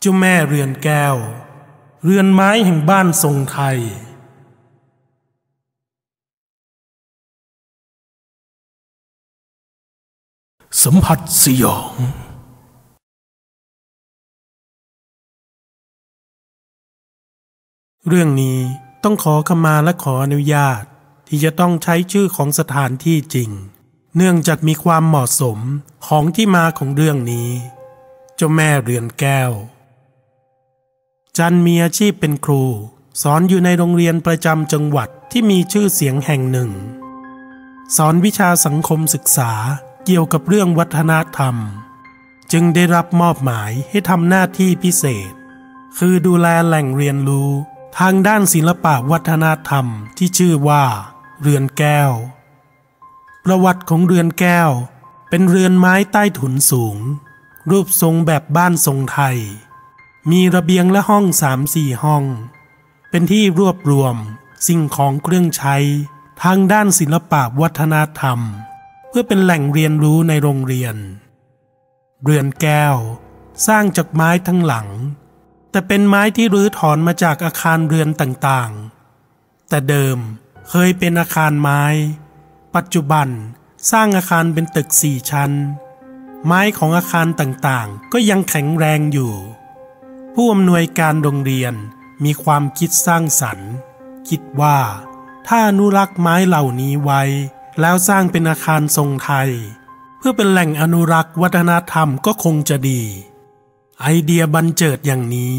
เจ้าแม่เรือนแก้ว เรือนไม้แห่งบ้านทรงไทยสัมผัสสยอง เรื่องนี้ต้องขอขมาและขออนุญาต ที่จะต้องใช้ชื่อของสถานที่จริง เนื่องจากมีความเหมาะสมของที่มาของเรื่องนี้ เจ้าแม่เรือนแก้ว จันมีอาชีพเป็นครู สอนอยู่ในโรงเรียนประจำจังหวัดที่มีชื่อเสียงแห่งหนึ่ง สอนวิชาสังคมศึกษาเกี่ยวกับเรื่องวัฒนธรรม จึงได้รับมอบหมายให้ทำหน้าที่พิเศษ คือดูแลแหล่งเรียนรู้ ทางด้านศิลปะวัฒนธรรมที่ชื่อว่า เรือนแก้ว ประวัติของเรือนแก้ว เป็นเรือนไม้ใต้ถุนสูง รูปทรงแบบบ้านทรงไทย มีระเบียงและห้องสามสี่ห้อง เป็นที่รวบรวมสิ่งของเครื่องใช้ ทางด้านศิลปะวัฒนธรรม เพื่อเป็นแหล่งเรียนรู้ในโรงเรียน เรือนแก้ว สร้างจากไม้ทั้งหลัง แต่เป็นไม้ที่รื้อถอนมาจากอาคารเรือนต่างๆ แต่เดิมเคยเป็นอาคารไม้ ปัจจุบันสร้างอาคารเป็นตึกสี่ชั้น ไม้ของอาคารต่างๆ ก็ยังแข็งแรงอยู่ ผู้อำนวยการโรงเรียนมีความคิดสร้างสรรค์ คิดว่า ถ้าอนุรักษ์ไม้เหล่านี้ไว้ แล้วสร้างเป็นอาคารทรงไทย เพื่อเป็นแหล่งอนุรักษ์วัฒนธรรมก็คงจะดี ไอเดียบันเจิดอย่างนี้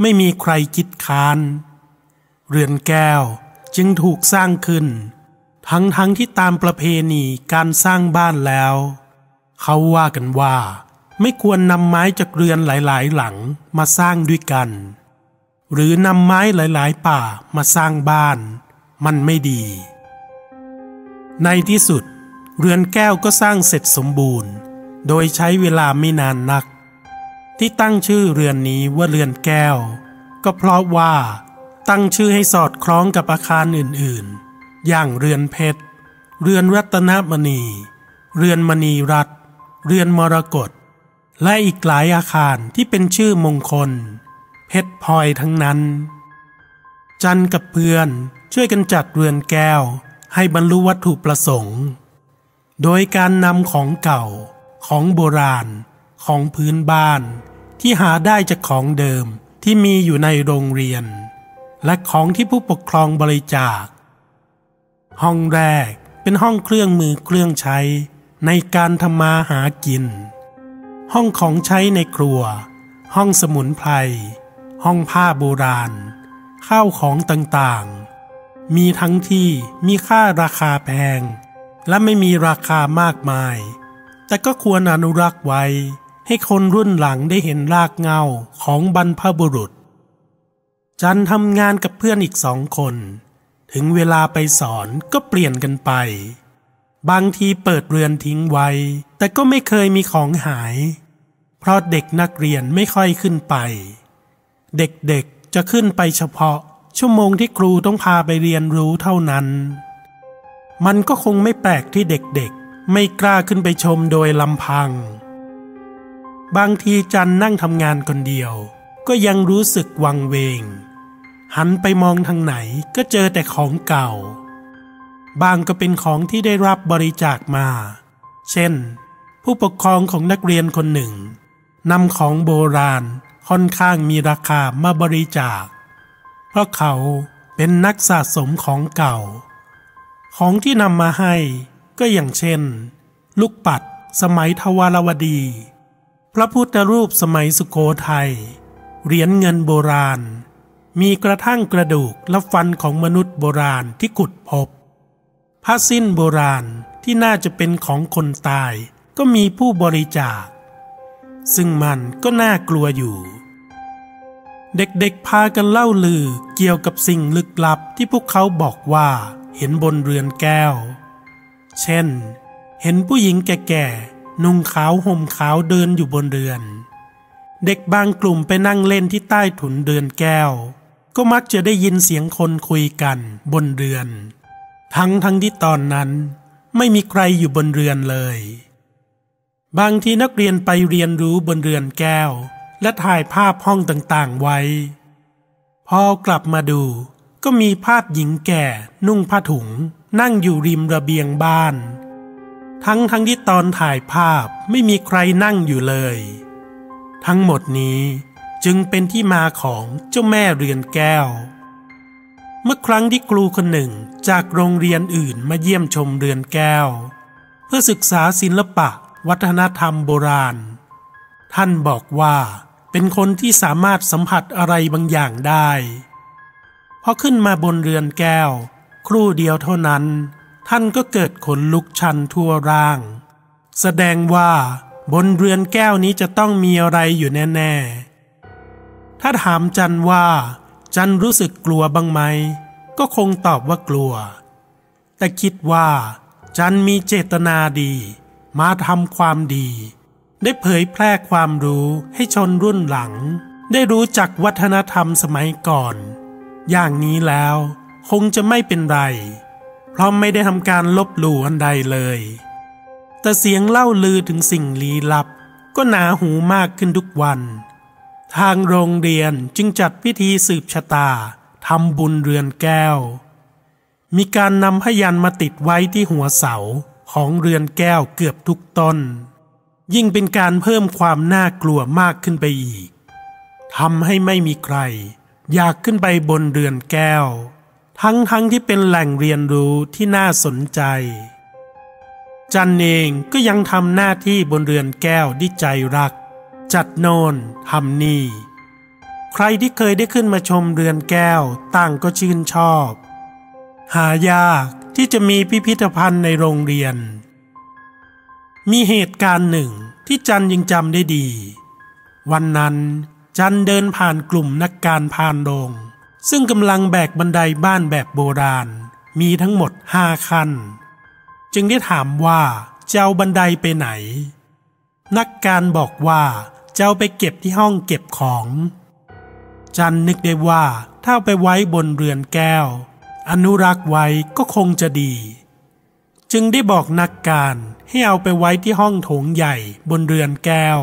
ไม่มีใครคิดค้าน เรือนแก้วจึงถูกสร้างขึ้น ทั้งทั้งที่ตามประเพณีการสร้างบ้านแล้ว เขาว่ากันว่า ไม่ควรนำไม้จากเรือนหลาย ๆ หลังมาสร้างด้วยกัน หรือนำไม้หลาย ๆ ป่ามาสร้างบ้าน มันไม่ดี ในที่สุด เรือนแก้วก็สร้างเสร็จสมบูรณ์ โดยใช้เวลาไม่นานนัก ที่ตั้งชื่อเรือนนี้ว่าเรือนแก้ว ก็เพราะว่า ตั้งชื่อให้สอดคล้องกับอาคารอื่น ๆ อย่างเรือนเพชร เรือนรัตนมณี เรือนมณีรัตน์เรือนมรกต และอีกหลายอาคารที่เป็นชื่อมงคล เพชรพลอยทั้งนั้น จันกับเพื่อนช่วยกันจัดเรือนแก้วให้บรรลุวัตถุประสงค์ โดยการนำของเก่าของโบราณของพื้นบ้าน ที่หาได้จากของเดิมที่มีอยู่ในโรงเรียน และของที่ผู้ปกครองบริจาค ห้องแรกเป็นห้องเครื่องมือเครื่องใช้ในการทำมาหากิน ห้องของใช้ในครัว ห้องสมุนไพร ห้องผ้าโบราณ ข้าวของต่างๆ มีทั้งที่มีค่าราคาแพง และไม่มีราคามากมาย แต่ก็ควรอนุรักษ์ไว้ ให้คนรุ่นหลังได้เห็นรากเงาของบรรพบุรุษ จันทำงานกับเพื่อนอีกสองคน ถึงเวลาไปสอนก็เปลี่ยนกันไป บางทีเปิดเรือนทิ้งไว้ แต่ก็ไม่เคยมีของหาย เพราะเด็กนักเรียนไม่ค่อยขึ้นไป เด็กๆจะขึ้นไปเฉพาะ ชั่วโมงที่ครูต้องพาไปเรียนรู้เท่านั้น มันก็คงไม่แปลกที่เด็กๆ ไม่กล้าขึ้นไปชมโดยลำพัง บางทีจันนั่งทำงานคนเดียว ก็ยังรู้สึกวังเวง หันไปมองทางไหนก็เจอแต่ของเก่า บางก็เป็นของที่ได้รับบริจาคมา เช่น ผู้ปกครองของนักเรียนคนหนึ่งนำของโบราณค่อนข้างมีราคามาบริจาค เพราะเขาเป็นนักสะสมของเก่า ของที่นำมาให้ก็อย่างเช่น ลูกปัดสมัยทวารวดี พระพุทธรูปสมัยสุโขทัยเหรียญเงินโบราณ มีกระทั่งกระดูกและฟันของมนุษย์โบราณที่ขุดพบ ผ้าสิ้นโบราณที่น่าจะเป็นของคนตาย ก็มีผู้บริจาค ซึ่งมันก็น่ากลัวอยู่ เด็กๆพากันเล่าลือเกี่ยวกับสิ่งลึกลับที่พวกเขาบอกว่าเห็นบนเรือนแก้ว เช่น เห็นผู้หญิงแก่ๆนุ่งขาวห่มขาวเดินอยู่บนเรือน เด็กบางกลุ่มไปนั่งเล่นที่ใต้ถุนเรือนแก้ว ก็มักจะได้ยินเสียงคนคุยกันบนเรือน ทั้งทั้งที่ตอนนั้นไม่มีใครอยู่บนเรือนเลย บางทีนักเรียนไปเรียนรู้บนเรือนแก้ว และถ่ายภาพห้องต่างๆไว้ พอกลับมาดูก็มีภาพหญิงแก่นุ่งผ้าถุง นั่งอยู่ริมระเบียงบ้าน ทั้งทั้งที่ตอนถ่ายภาพไม่มีใครนั่งอยู่เลย ทั้งหมดนี้จึงเป็นที่มาของเจ้าแม่เรือนแก้ว เมื่อครั้งที่ครูคนหนึ่งจากโรงเรียนอื่นมาเยี่ยมชมเรือนแก้ว เพื่อศึกษาศิลปะ วัฒนธรรมโบราณ ท่านบอกว่าเป็นคนที่สามารถสัมผัสอะไรบางอย่างได้พอขึ้นมาบนเรือนแก้ว ครู่เดียวเท่านั้น ท่านก็เกิดขนลุกชันทั่วร่าง แสดงว่าบนเรือนแก้วนี้จะต้องมีอะไรอยู่แน่ ๆ ถ้าถามจันว่า จันรู้สึกกลัวบ้างไหม ก็คงตอบว่ากลัว แต่คิดว่า จันมีเจตนาดี มาทำความดี ได้เผยแพร่ความรู้ให้ชนรุ่นหลัง ได้รู้จักวัฒนธรรมสมัยก่อน อย่างนี้แล้วคงจะไม่เป็นไร เพราะไม่ได้ทำการลบหลู่อันใดเลย แต่เสียงเล่าลือถึงสิ่งลี้ลับ ก็หนาหูมากขึ้นทุกวัน ทางโรงเรียนจึงจัดพิธีสืบชะตาทำบุญเรือนแก้ว มีการนำพยันมาติดไว้ที่หัวเสาของเรือนแก้วเกือบทุกต้น ยิ่งเป็นการเพิ่มความน่ากลัวมากขึ้นไปอีกทำให้ไม่มีใคร อยากขึ้นไปบนเรือนแก้ว ทั้งทั้งที่เป็นแหล่งเรียนรู้ที่น่าสนใจ จันเองก็ยังทำหน้าที่บนเรือนแก้วด้วยใจรัก จัดโนนทำนี่ ใครที่เคยได้ขึ้นมาชมเรือนแก้วต่างก็ชื่นชอบ หายากที่จะมีพิพิธภัณฑ์ในโรงเรียน มีเหตุการณ์หนึ่งที่จันยังจำได้ดี วันนั้นจันเดินผ่านกลุ่มนักการพานโรงซึ่งกำลังแบกบันไดบ้านแบบโบราณ มีทั้งหมดห้าขั้น จึงได้ถามว่าจะเอาบันไดไปไหน นักการบอกว่า จะเอาไปเก็บที่ห้องเก็บของ จันนึกได้ว่าถ้าไปไว้บนเรือนแก้ว อนุรักษ์ไว้ก็คงจะดี จึงได้บอกนักการให้เอาไปไว้ที่ห้องโถงใหญ่บนเรือนแก้ว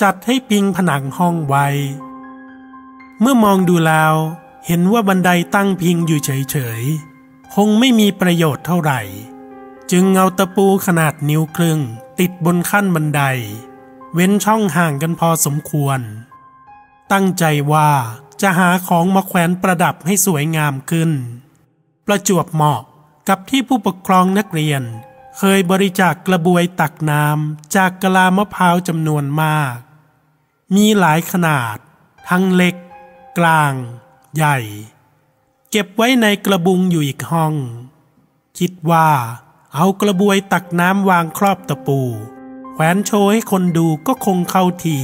จัดให้พิงผนังห้องไว้ เมื่อมองดูแล้ว เห็นว่าบันไดตั้งพิงอยู่เฉยๆ คงไม่มีประโยชน์เท่าไหร่ จึงเอาตะปูขนาดนิ้วครึ่งติดบนขั้นบันได เว้นช่องห่างกันพอสมควร ตั้งใจว่าจะหาของมาแขวนประดับให้สวยงามขึ้น ประจวบเหมาะกับที่ผู้ปกครองนักเรียน เคยบริจาคกระบวยตักน้ำจากกะลามะพร้าวจำนวนมาก มีหลายขนาด ทั้งเล็ก กลาง ใหญ่ เก็บไว้ในกระบุงอยู่อีกห้อง คิดว่าเอากระบวยตักน้ำวางครอบตะปู วนโชว์ให้คนดูก็คงเข้าที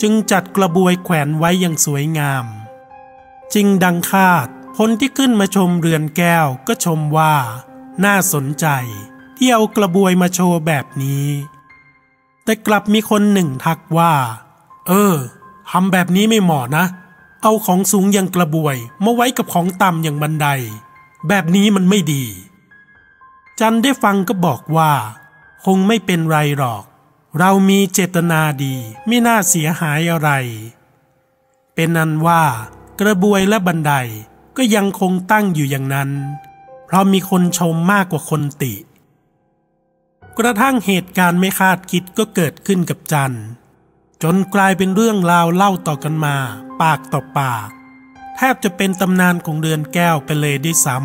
จึงจัดกระบวยแขวนไว้อย่างสวยงาม จริงดังคาดคนที่ขึ้นมาชมเรือนแก้วก็ชมว่า น่าสนใจที่เอากระบวยมาโชว์แบบนี้ แต่กลับมีคนหนึ่งทักว่า เออทำแบบนี้ไม่เหมาะนะ เอาของสูงอย่างกระบวยมาไว้กับของต่ำอย่างบันได แบบนี้มันไม่ดี จันได้ฟังก็บอกว่า คงไม่เป็นไรหรอก เรามีเจตนาดีไม่น่าเสียหายอะไร เป็นนั้นว่ากระบวยและบันไดก็ยังคงตั้งอยู่อย่างนั้น เพราะมีคนชมมากกว่าคนติ กระทั่งเหตุการณ์ไม่คาดคิดก็เกิดขึ้นกับจันจนกลายเป็นเรื่องราวเล่าต่อกันมา ปากต่อปาก แทบจะเป็นตำนานของเรือนแก้วไปเลยด้วยซ้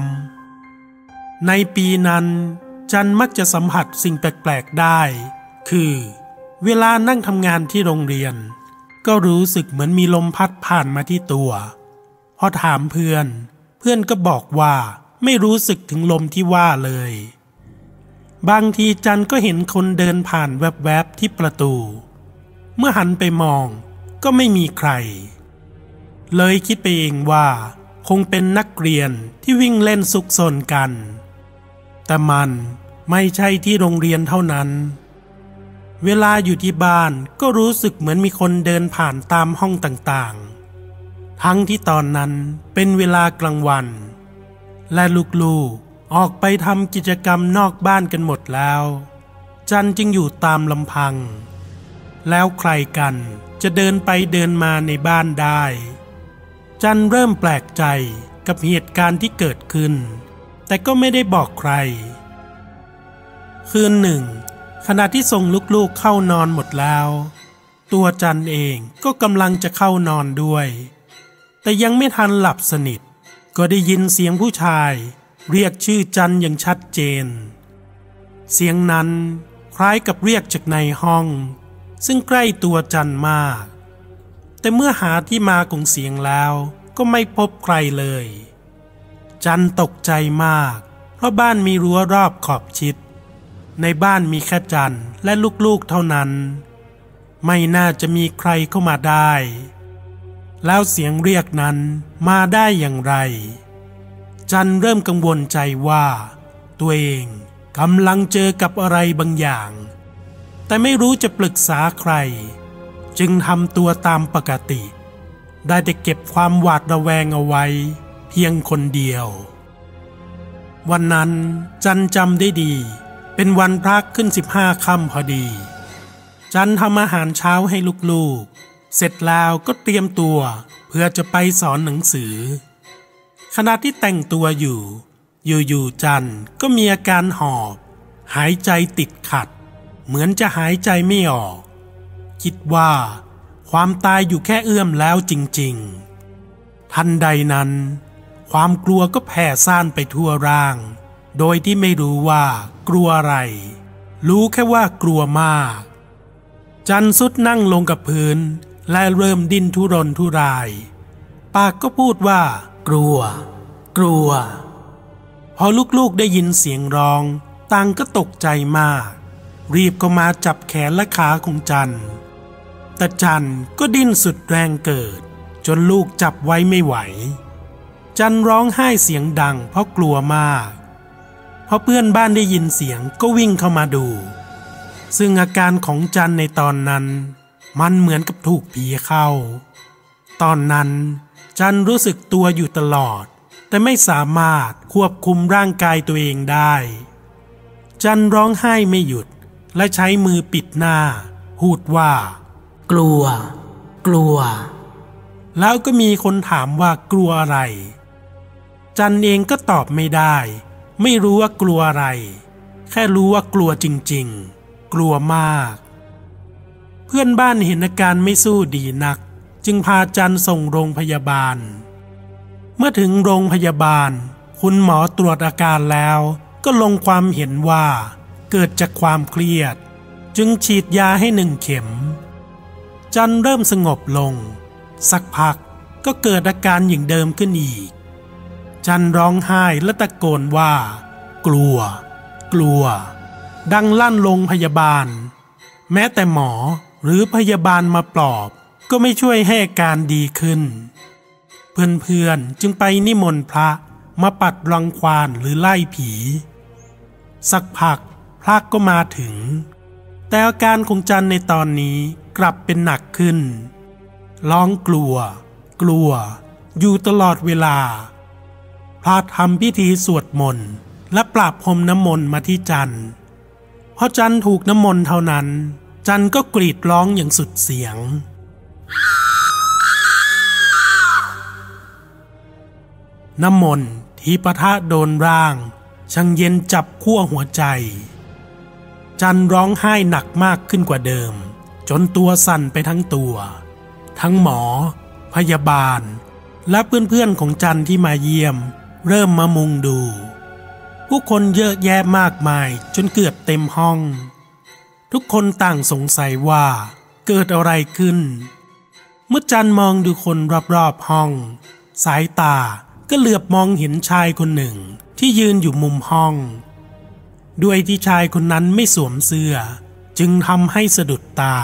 ำในปีนั้น จันมักจะสัมผัสสิ่งแปลกๆได้ คือ เวลานั่งทำงานที่โรงเรียน ก็รู้สึกเหมือนมีลมพัดผ่านมาที่ตัวพอถามเพื่อน เพื่อนก็บอกว่าไม่รู้สึกถึงลมที่ว่าเลย บางทีจันก็เห็นคนเดินผ่านแวบๆที่ประตู เมื่อหันไปมองก็ไม่มีใคร เลยคิดไปเองว่า คงเป็นนักเรียนที่วิ่งเล่นซุกซนกัน แต่มัน ไม่ใช่ที่โรงเรียนเท่านั้น เวลาอยู่ที่บ้านก็รู้สึกเหมือนมีคนเดินผ่านตามห้องต่างๆ ทั้งที่ตอนนั้นเป็นเวลากลางวัน และลูกๆออกไปทำกิจกรรมนอกบ้านกันหมดแล้ว จันจึงอยู่ตามลำพัง แล้วใครกันจะเดินไปเดินมาในบ้านได้ จันเริ่มแปลกใจกับเหตุการณ์ที่เกิดขึ้น แต่ก็ไม่ได้บอกใคร คืนหนึ่ง ขณะที่ส่งลูกๆเข้านอนหมดแล้ว ตัวจันเองก็กำลังจะเข้านอนด้วย แต่ยังไม่ทันหลับสนิท ก็ได้ยินเสียงผู้ชาย เรียกชื่อจันอย่างชัดเจน เสียงนั้นคล้ายกับเรียกจากในห้อง ซึ่งใกล้ตัวจันมาก แต่เมื่อหาที่มาของเสียงแล้วก็ไม่พบใครเลย จันตกใจมาก เพราะบ้านมีรั้วรอบขอบชิด ในบ้านมีแค่จันและลูกๆเท่านั้น ไม่น่าจะมีใครเข้ามาได้ แล้วเสียงเรียกนั้นมาได้อย่างไร จันเริ่มกังวลใจว่า ตัวเองกำลังเจอกับอะไรบางอย่าง แต่ไม่รู้จะปรึกษาใคร จึงทำตัวตามปกติ ได้แต่เก็บความหวาดระแวงเอาไว้ เพียงคนเดียว วันนั้นจันจำได้ดี เป็นวันพระขึ้นสิบห้าค่ำพอดี จันทำอาหารเช้าให้ลูกๆ เสร็จแล้วก็เตรียมตัวเพื่อจะไปสอนหนังสือ ขณะที่แต่งตัวอยู่ อยู่ๆจันก็มีอาการหอบ หายใจติดขัด เหมือนจะหายใจไม่ออก คิดว่า ความตายอยู่แค่เอื้อมแล้วจริงๆ ทันใดนั้น ความกลัวก็แผ่ซ่านไปทั่วร่าง โดยที่ไม่รู้ว่ากลัวอะไร รู้แค่ว่ากลัวมาก จันสุดนั่งลงกับพื้น และเริ่มดิ้นทุรนทุราย ปากก็พูดว่า กลัว กลัว พอลูกๆได้ยินเสียงร้องต่างก็ตกใจมาก รีบก็มาจับแขนและขาของจันแต่จันก็ดิ้นสุดแรงเกิด จนลูกจับไว้ไม่ไหว จันร้องไห้เสียงดังเพราะกลัวมาก พอเพื่อนบ้านได้ยินเสียงก็วิ่งเข้ามาดู ซึ่งอาการของจันในตอนนั้น มันเหมือนกับถูกผีเข้า ตอนนั้นจันรู้สึกตัวอยู่ตลอด แต่ไม่สามารถควบคุมร่างกายตัวเองได้ จันร้องไห้ไม่หยุดและใช้มือปิดหน้า พูดว่า กลัว กลัว แล้วก็มีคนถามว่ากลัวอะไร จันเองก็ตอบไม่ได้ ไม่รู้ว่ากลัวอะไร แค่รู้ว่ากลัวจริงๆ กลัวมาก เพื่อนบ้านเห็นอาการไม่สู้ดีนัก จึงพาจันส่งโรงพยาบาล เมื่อถึงโรงพยาบาล คุณหมอตรวจอาการแล้วก็ลงความเห็นว่า เกิดจากความเครียด จึงฉีดยาให้หนึ่งเข็ม จันเริ่มสงบลง สักพักก็เกิดอาการอย่างเดิมขึ้นอีก จันร้องไห้และตะโกนว่า กลัว กลัว ดังลั่นโรงพยาบาล แม้แต่หมอหรือพยาบาลมาปลอบ ก็ไม่ช่วยให้อาการดีขึ้น เพื่อนๆจึงไปนิมนต์พระมาปัดรังควานหรือไล่ผี สักพักพระก็มาถึง แต่อาการของจันในตอนนี้กลับเป็นหนักขึ้น ร้องกลัว กลัว อยู่ตลอดเวลา พระทำพิธีสวดมนต์และปราบพรมน้ำมนต์มาที่จันพอจันถูกน้ำมนต์เท่านั้น จันก็กรีดร้องอย่างสุดเสียง น้ำมนต์ที่ปะทะโดนร่าง ช่างเย็นจับขั้วหัวใจ จันร้องไห้หนักมากขึ้นกว่าเดิม จนตัวสั่นไปทั้งตัว ทั้งหมอ พยาบาล และเพื่อนๆของจันที่มาเยี่ยม เริ่มมามุงดู ผู้คนเยอะแยะมากมายจนเกือบเต็มห้อง ทุกคนต่างสงสัยว่าเกิดอะไรขึ้น เมื่อจันมองดูคนรอบๆห้อง สายตาก็เหลือบมองเห็นชายคนหนึ่งที่ยืนอยู่มุมห้อง ด้วยที่ชายคนนั้นไม่สวมเสื้อ จึงทำให้สะดุดตา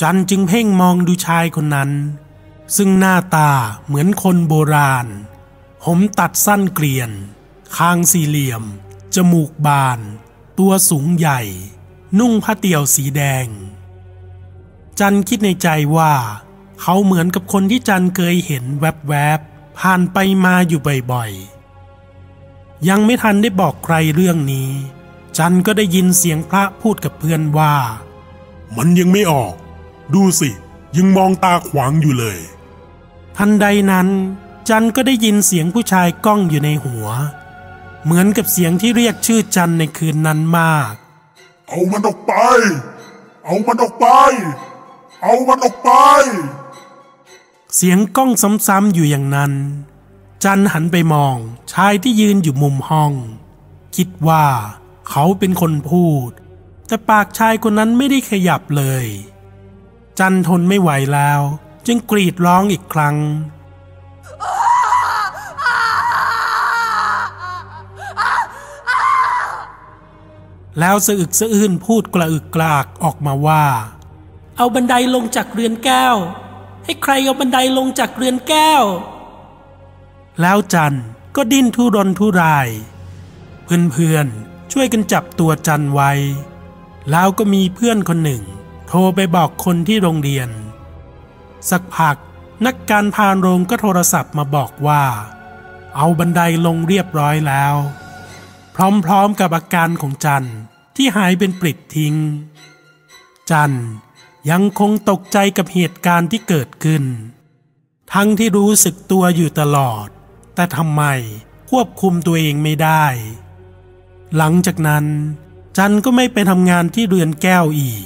จันจึงเพ่งมองดูชายคนนั้น ซึ่งหน้าตาเหมือนคนโบราณ ผมตัดสั้นเกลียน คางสี่เหลี่ยม จมูกบาน ตัวสูงใหญ่ นุ่งผ้าเตี่ยวสีแดง จันคิดในใจว่า เขาเหมือนกับคนที่จันเคยเห็นแวบๆ ผ่านไปมาอยู่บ่อยๆ ยังไม่ทันได้บอกใครเรื่องนี้ จันก็ได้ยินเสียงพระพูดกับเพื่อนว่า มันยังไม่ออก ดูสิ ยังมองตาขวางอยู่เลย ทันใดนั้น จันก็ได้ยินเสียงผู้ชายก้องอยู่ในหัว เหมือนกับเสียงที่เรียกชื่อจันในคืนนั้นมาก เอามันออกไป เอามันออกไป เอามันออกไป เสียงก้องซ้ำๆอยู่อย่างนั้น จันหันไปมองชายที่ยืนอยู่มุมห้อง คิดว่าเขาเป็นคนพูด แต่ปากชายคนนั้นไม่ได้ขยับเลย จันทนไม่ไหวแล้ว จึงกรีดร้องอีกครั้ง แล้วสะอึกสะอื้นพูดกระอึกกรากออกมาว่า เอาบันไดลงจากเรือนแก้ว ให้ใครเอาบันไดลงจากเรือนแก้ว แล้วจันก็ดิ้นทุรนทุราย เพื่อนๆช่วยกันจับตัวจันไว้ แล้วก็มีเพื่อนคนหนึ่ง โทรไปบอกคนที่โรงเรียน สักพัก นักการพานโรงก็โทรศัพท์มาบอกว่า เอาบันไดลงเรียบร้อยแล้ว พร้อมๆกับอาการของจันที่หายเป็นปลิดทิ้ง จันยังคงตกใจกับเหตุการณ์ที่เกิดขึ้น ทั้งที่รู้สึกตัวอยู่ตลอด แต่ทำไมควบคุมตัวเองไม่ได้ หลังจากนั้น จันก็ไม่ไปทำงานที่เรือนแก้วอีก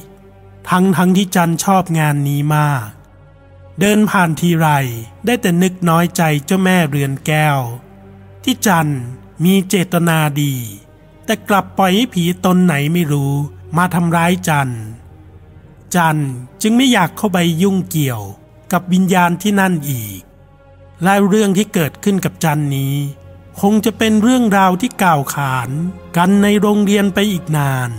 ทั้งทั้งที่จันชอบงานนี้มาก เดินผ่านทีไรได้แต่นึกน้อยใจเจ้าแม่เรือนแก้ว ที่จันมีเจตนาดี แต่กลับปล่อยให้ผีตนไหนไม่รู้มาทำร้ายจัน จันจึงไม่อยากเข้าไปยุ่งเกี่ยวกับวิญญาณที่นั่นอีกและเรื่องที่เกิดขึ้นกับจันนี้ คงจะเป็นเรื่องราวที่กล่าวขานกันในโรงเรียนไปอีกนาน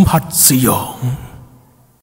มผัสสยอง